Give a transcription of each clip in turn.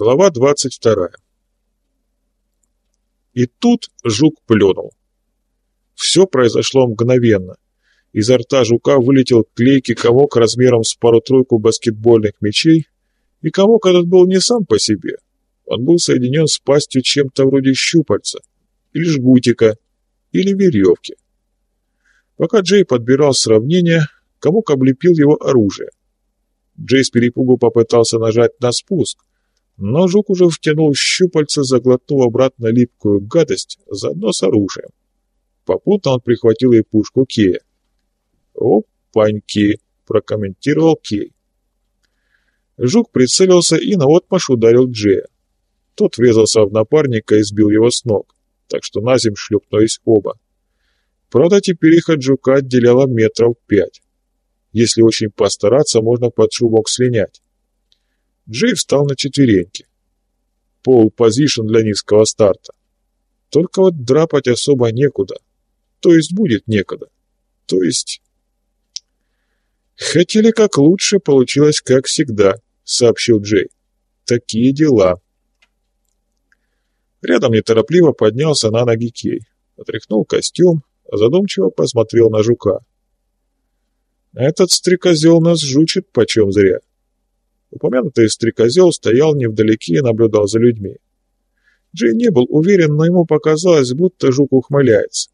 Глава 22. И тут жук плюнул. Все произошло мгновенно. Изо рта жука вылетел клейкий комок размером с пару-тройку баскетбольных мячей, и комок этот был не сам по себе. Он был соединен с пастью чем-то вроде щупальца, или жгутика, или веревки. Пока Джей подбирал сравнение, комок облепил его оружие. Джей с перепугу попытался нажать на спуск, но жук уже втянул щупальца, заглотнув обратно липкую гадость, заодно с оружием. Попутно он прихватил и пушку Кея. «Опаньки!» — прокомментировал Кей. Жук прицелился и наотмашь ударил Джея. Тот врезался в напарника и сбил его с ног, так что на земь шлепнулись оба. Правда, теперь их от жука отделяло метров пять. Если очень постараться, можно под шумок слинять. Джей встал на четвереньки. Пол позишн для низкого старта. Только вот драпать особо некуда. То есть будет некогда. То есть... «Хотели как лучше, получилось как всегда», — сообщил Джей. «Такие дела». Рядом неторопливо поднялся на ноги Кей, отряхнул костюм, задумчиво посмотрел на жука. «Этот стрекозел нас жучит почем зря. Упомянутый стрекозел стоял невдалеке и наблюдал за людьми. Джей не был уверен, но ему показалось, будто жук ухмыляется.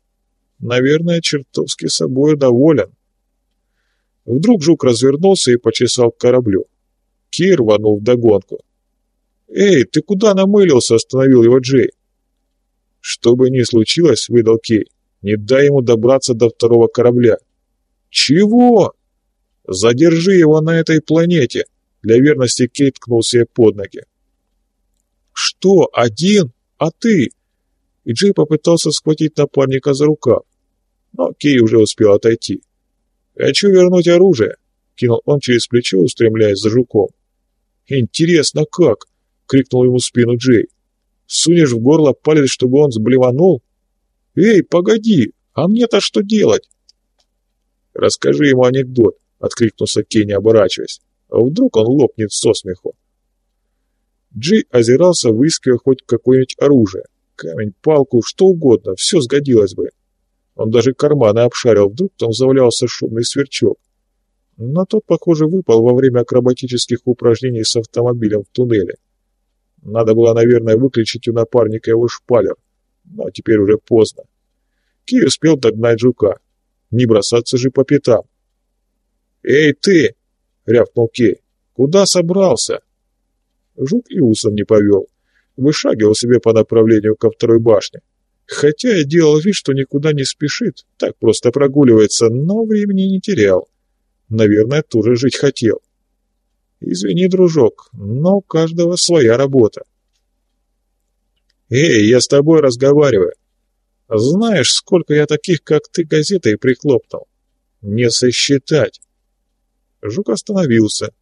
Наверное, чертовски собой доволен. Вдруг жук развернулся и почесал к кораблю. Кир рванул вдогонку. «Эй, ты куда намылился?» — остановил его Джей. «Что бы ни случилось», — выдал Кей, — «не дай ему добраться до второго корабля». «Чего?» «Задержи его на этой планете», для верности Кейт ткнул себе под ноги. «Что, один? А ты?» И Джей попытался схватить напарника за рукав. Но Кей уже успел отойти. «Хочу вернуть оружие», — кинул он через плечо, устремляясь за жуком. «Интересно, как?» — крикнул ему в спину Джей. «Сунешь в горло палец, чтобы он сблеванул? Эй, погоди, а мне-то что делать?» «Расскажи ему анекдот», — откликнулся Кей, не оборачиваясь. А вдруг он лопнет со смеху? Джей озирался, выискивая хоть какое-нибудь оружие. Камень, палку, что угодно, все сгодилось бы. Он даже карманы обшарил, вдруг там завалялся шумный сверчок. Но тот, похоже, выпал во время акробатических упражнений с автомобилем в туннеле. Надо было, наверное, выключить у напарника его шпалер, но теперь уже поздно. Кей успел догнать жука. Не бросаться же по пятам. «Эй, ты!» — рявкнул Кей. «Куда собрался?» Жук и усом не повел. Вышагивал себе по направлению ко второй башне. Хотя и делал вид, что никуда не спешит, так просто прогуливается, но времени не терял. Наверное, тоже жить хотел. Извини, дружок, но у каждого своя работа. Эй, я с тобой разговариваю. Знаешь, сколько я таких, как ты, газетой прихлопнул? Не сосчитать. Жук остановился,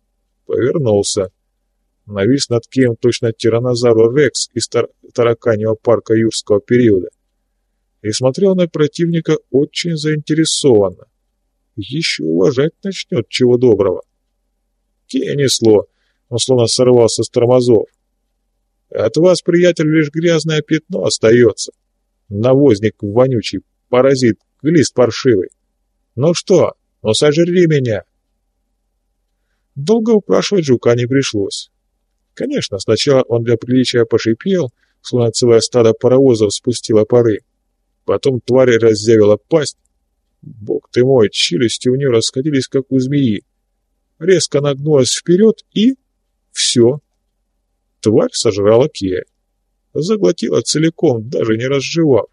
повернулся. Навис над кем точно тиранозавр Рекс из тар тараканьего парка юрского периода. И смотрел на противника очень заинтересованно. Еще уважать начнет, чего доброго. Кея несло, он словно сорвался с тормозов. От вас, приятель, лишь грязное пятно остается. Навозник вонючий, паразит, глист паршивый. Ну что, ну сожри меня, Долго упрашивать жука не пришлось. Конечно, сначала он для приличия пошипел, словно целое стадо паровозов спустило пары. Потом тварь разъявила пасть. Бог ты мой, челюсти у нее расходились, как у змеи. Резко нагнулась вперед и... все. Тварь сожрала Кея. Заглотила целиком, даже не разжевав.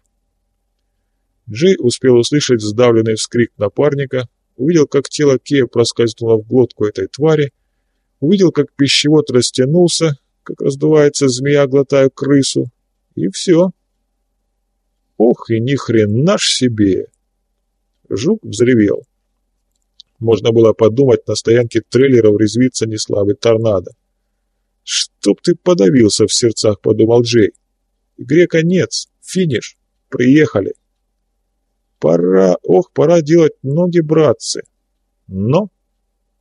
Джей успел услышать сдавленный вскрик напарника, увидел, как тело Кея проскользнуло в глотку этой твари, увидел, как пищевод растянулся, как раздувается змея, глотая крысу, и все. Ох, и ни хрена ж себе! Жук взревел. Можно было подумать, на стоянке трейлеров резвится неслабый торнадо. «Чтоб ты подавился в сердцах», — подумал Джей. «Игре конец, финиш, приехали». Пора, ох, пора делать ноги, братцы. Но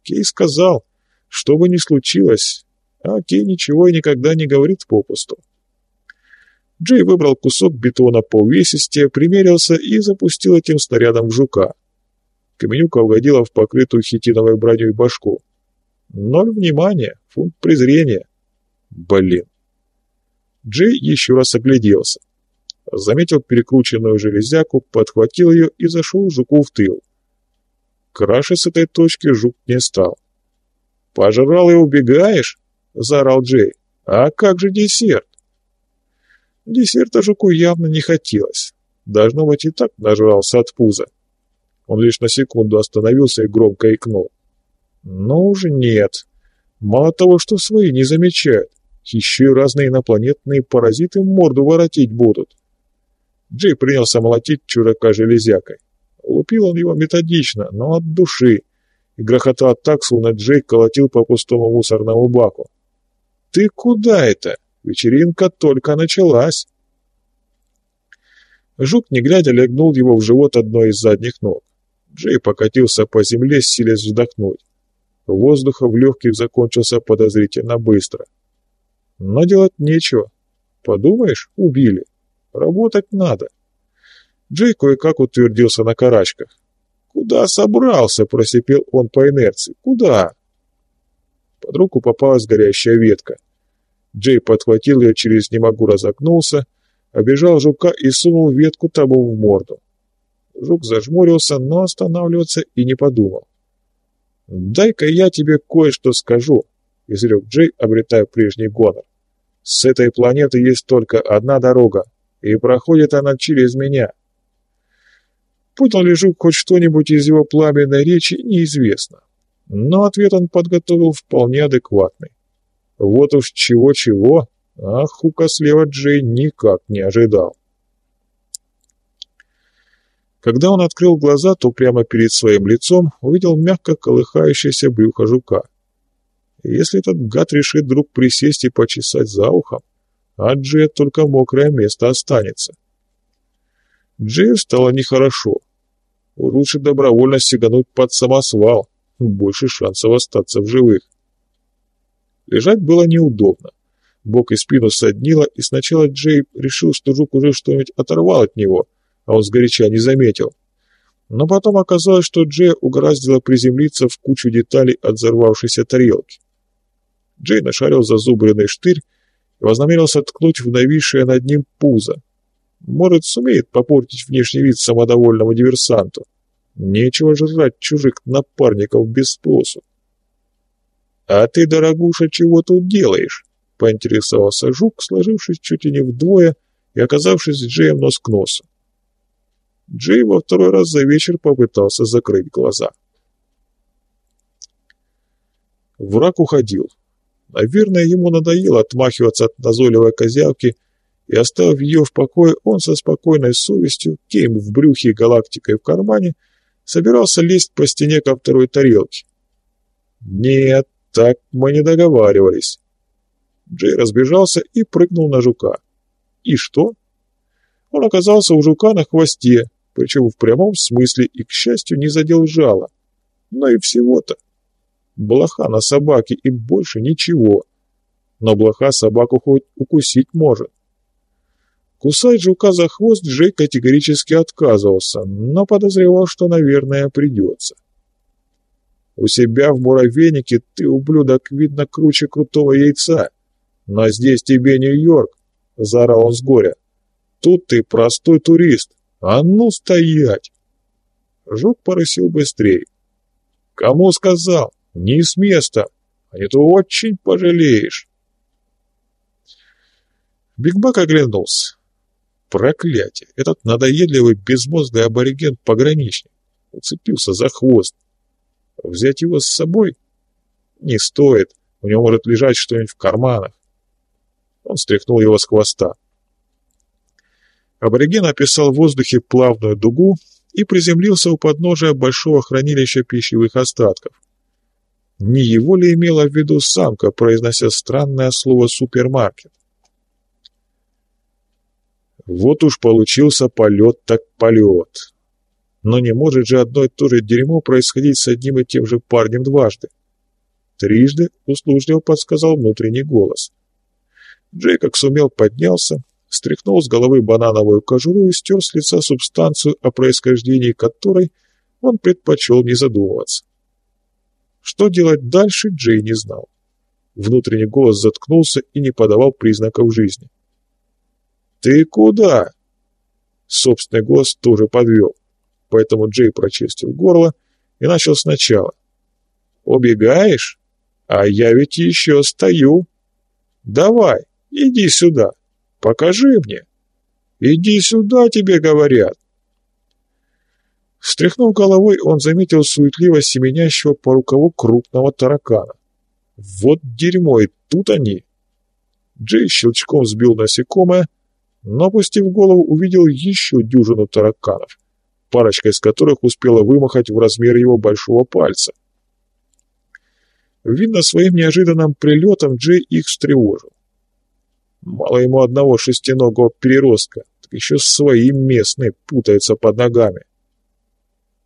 Кей сказал, что бы ни случилось, а Кей ничего и никогда не говорит попусту. Джей выбрал кусок бетона по увесистее, примерился и запустил этим снарядом жука. Каменюка угодила в покрытую хитиновой броней башку. Ноль внимания, фунт презрения. Блин. Джей еще раз огляделся. Заметил перекрученную железяку, подхватил ее и зашел жуку в тыл. Краше с этой точки жук не стал. «Пожрал и убегаешь?» — заорал Джей. «А как же десерт?» Десерта жуку явно не хотелось. Должно быть, и так нажрался от пуза. Он лишь на секунду остановился и громко икнул. «Ну уже нет. Мало того, что свои не замечают, еще и разные инопланетные паразиты морду воротить будут». Джей принялся молотить чудака железякой. Лупил он его методично, но от души, и грохотал так, словно Джей колотил по пустому мусорному баку. «Ты куда это?» Вечеринка только началась. Жук, не глядя, легнул его в живот одной из задних ног. Джей покатился по земле, силясь вздохнуть. Воздуха в легких закончился подозрительно быстро. Но делать нечего. Подумаешь, убили. Работать надо. Джей кое-как утвердился на карачках. «Куда собрался?» — просипел он по инерции. «Куда?» Под руку попалась горящая ветка. Джей подхватил ее через «не могу» разогнулся, обежал жука и сунул ветку тому в морду. Жук зажмурился, но останавливаться и не подумал. «Дай-ка я тебе кое-что скажу», — изрек Джей, обретая прежний гонор. «С этой планеты есть только одна дорога, и проходит она через меня». Понял ли Жук хоть что-нибудь из его пламенной речи, неизвестно. Но ответ он подготовил вполне адекватный. Вот уж чего-чего, а Хука слева Джей никак не ожидал. Когда он открыл глаза, то прямо перед своим лицом увидел мягко колыхающееся брюхо жука. Если этот гад решит вдруг присесть и почесать за ухом, а Джея только мокрое место останется. Джею стало нехорошо. Лучше добровольно сигануть под самосвал, больше шансов остаться в живых. Лежать было неудобно. Бок и спину соднило, и сначала Джей решил, что жук уже что-нибудь оторвал от него, а он сгоряча не заметил. Но потом оказалось, что Джей угораздило приземлиться в кучу деталей от взорвавшейся тарелки. Джей нашарил зазубренный штырь и вознамерился ткнуть в нависшее над ним пузо. Может, сумеет попортить внешний вид самодовольному диверсанту. Нечего жрать чужих напарников без спросу. «А ты, дорогуша, чего тут делаешь?» — поинтересовался жук, сложившись чуть ли не вдвое и оказавшись с Джеем нос к носу. Джей во второй раз за вечер попытался закрыть глаза. Враг уходил. Наверное, ему надоело отмахиваться от назойливой козявки, и, оставив ее в покое, он со спокойной совестью, кейм в брюхе и галактикой в кармане, собирался лезть по стене ко второй тарелке. Нет, так мы не договаривались. Джей разбежался и прыгнул на жука. И что? Он оказался у жука на хвосте, причем в прямом смысле и, к счастью, не задел жало. Но и всего-то. Блоха на собаке и больше ничего. Но блоха собаку хоть укусить может. Кусать жука за хвост Джей категорически отказывался, но подозревал, что, наверное, придется. У себя в муравейнике ты, ублюдок, видно круче крутого яйца. Но здесь тебе Нью-Йорк, — заорал он с горя. Тут ты простой турист. А ну стоять! Жук порысил быстрее. Кому сказал? Не с места, а не то очень пожалеешь. Бигбак оглянулся. Проклятие! Этот надоедливый безмозглый абориген-пограничник уцепился за хвост. Взять его с собой? Не стоит. У него может лежать что-нибудь в карманах. Он стряхнул его с хвоста. Абориген описал в воздухе плавную дугу и приземлился у подножия большого хранилища пищевых остатков. Не его ли имела в виду самка, произнося странное слово «супермаркет»? Вот уж получился полет так полет. Но не может же одно и то же дерьмо происходить с одним и тем же парнем дважды. Трижды услужливо подсказал внутренний голос. Джей, сумел, поднялся, стряхнул с головы банановую кожуру и стер с лица субстанцию, о происхождении которой он предпочел не задумываться. Что делать дальше, Джей не знал. Внутренний голос заткнулся и не подавал признаков жизни. «Ты куда?» Собственный голос тоже подвел, поэтому Джей прочистил горло и начал сначала. «Убегаешь? А я ведь еще стою. Давай, иди сюда, покажи мне. Иди сюда, тебе говорят». Встряхнув головой, он заметил суетливо семенящего по рукаву крупного таракана. Вот дерьмо, и тут они. Джей щелчком сбил насекомое, но, опустив голову, увидел еще дюжину тараканов, парочка из которых успела вымахать в размер его большого пальца. Видно, своим неожиданным прилетом Джей их встревожил. Мало ему одного шестиногого переростка, так еще свои местные путаются под ногами.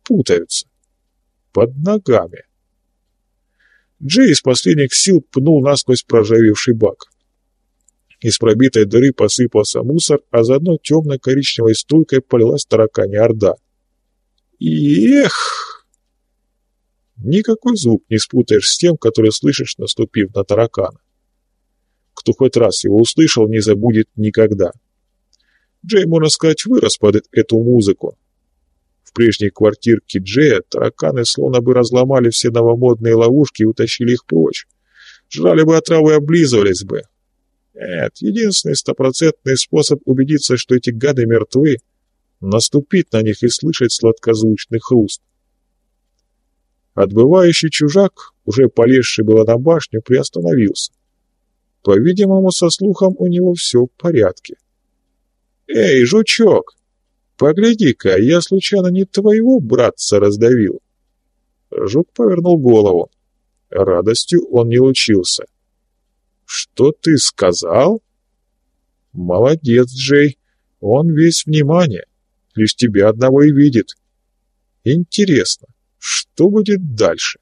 Путаются. Под ногами. Джей из последних сил пнул насквозь проржавевший бак. Из пробитой дыры посыпался мусор, а заодно темно-коричневой струйкой полилась тараканья орда. эх! Никакой звук не спутаешь с тем, который слышишь, наступив на таракана. Кто хоть раз его услышал, не забудет никогда. Джей, можно сказать, вырос под эту музыку, прежней квартирке Джея тараканы словно бы разломали все новомодные ловушки и утащили их прочь. Жрали бы отраву и облизывались бы. Нет, единственный стопроцентный способ убедиться, что эти гады мертвы, наступить на них и слышать сладкозвучный хруст. Отбывающий чужак, уже полезший было на башню, приостановился. По-видимому, со слухом у него все в порядке. «Эй, жучок!» «Погляди-ка, я случайно не твоего братца раздавил?» Жук повернул голову. Радостью он не лучился. «Что ты сказал?» «Молодец, Джей. Он весь внимание. Лишь тебя одного и видит. Интересно, что будет дальше?»